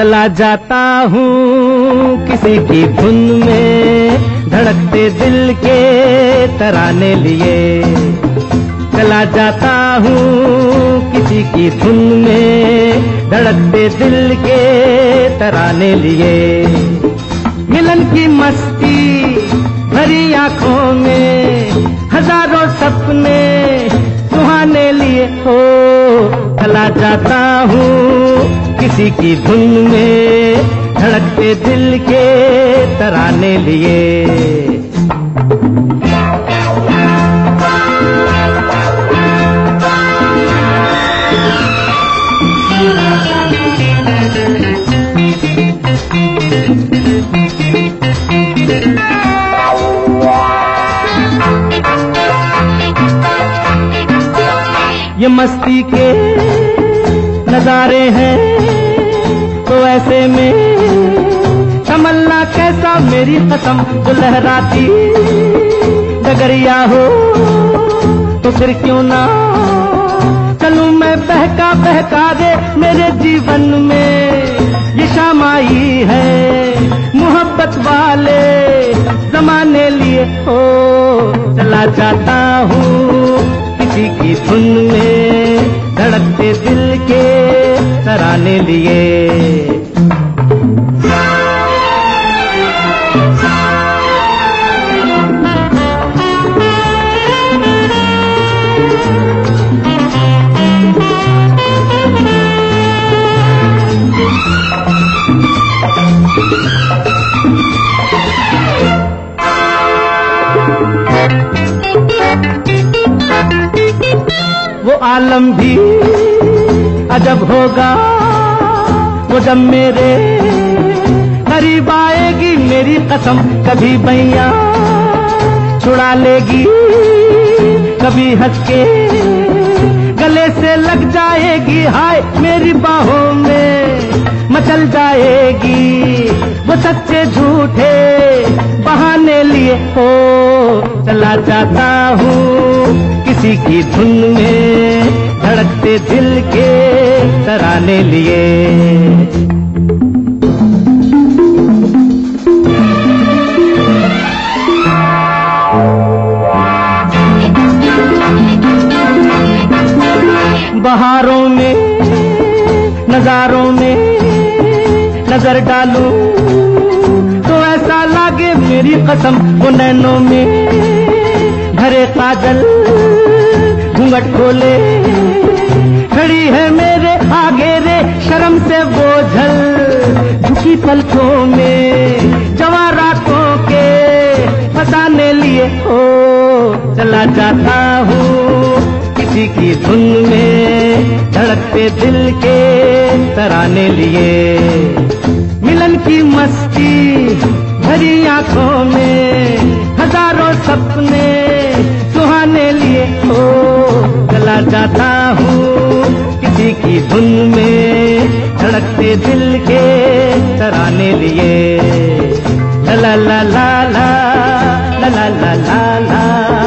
चला जाता हूँ किसी की धुन में धड़कते दिल के तराने लिए। चला जाता हूँ किसी की धुन में धड़कते दिल के तराने लिए। मिलन की मस्ती भरी आँखों में, हज़ारों सपने सुहाने लिए। हो चला जाता हूँ किसी की धुन में धड़कते दिल के तराने लिए। ये मस्ती के नजारे हैं। तो ऐसे में। तमन्ना कैसा मेरी कसम जो लहराती डगरिया हो तो फिर क्यों ना? चलूँ मैं बहका बहका दे मेरे जीवन में। ये शाम आई है, मोहब्बत वाले जमाने लिए। हो चला जाता हूँ किसी की धुन में, धड़कते दिल के तराने लिए। वो आलम भी अजब होगा, वो जब मेरे। करीब आएगी मेरी कसम, कभी भैया छुड़ा लेगी, कभी हंस के गले से लग जाएगी, हाय मेरी बाहों में मचल जाएगी। वो सच्चे झूठे बहाने लिए हो चला जाता हूँ। किसी की धुन में धड़कते दिल के तराने लिए। बहारों में, नजारों में नज़र डालूं। मेरी कसम वो नैनों में। भरे काजल घूंघट खोले। खड़ी है मेरे आगे रे, शर्म से बोझल झुकी पलकों में। जवा रातों के फसाने लिए, ओ, चला जाता हूँ किसी की धुन में। धड़कते दिल के तराने लिए। मिलन की मस्ती भरी आँखों में हज़ारों सपने सुहाने लिए हो चला जाता हूँ किसी की धुन में धड़कते दिल के तराने लिए। ला ला ला ला ला ला ला ला ला।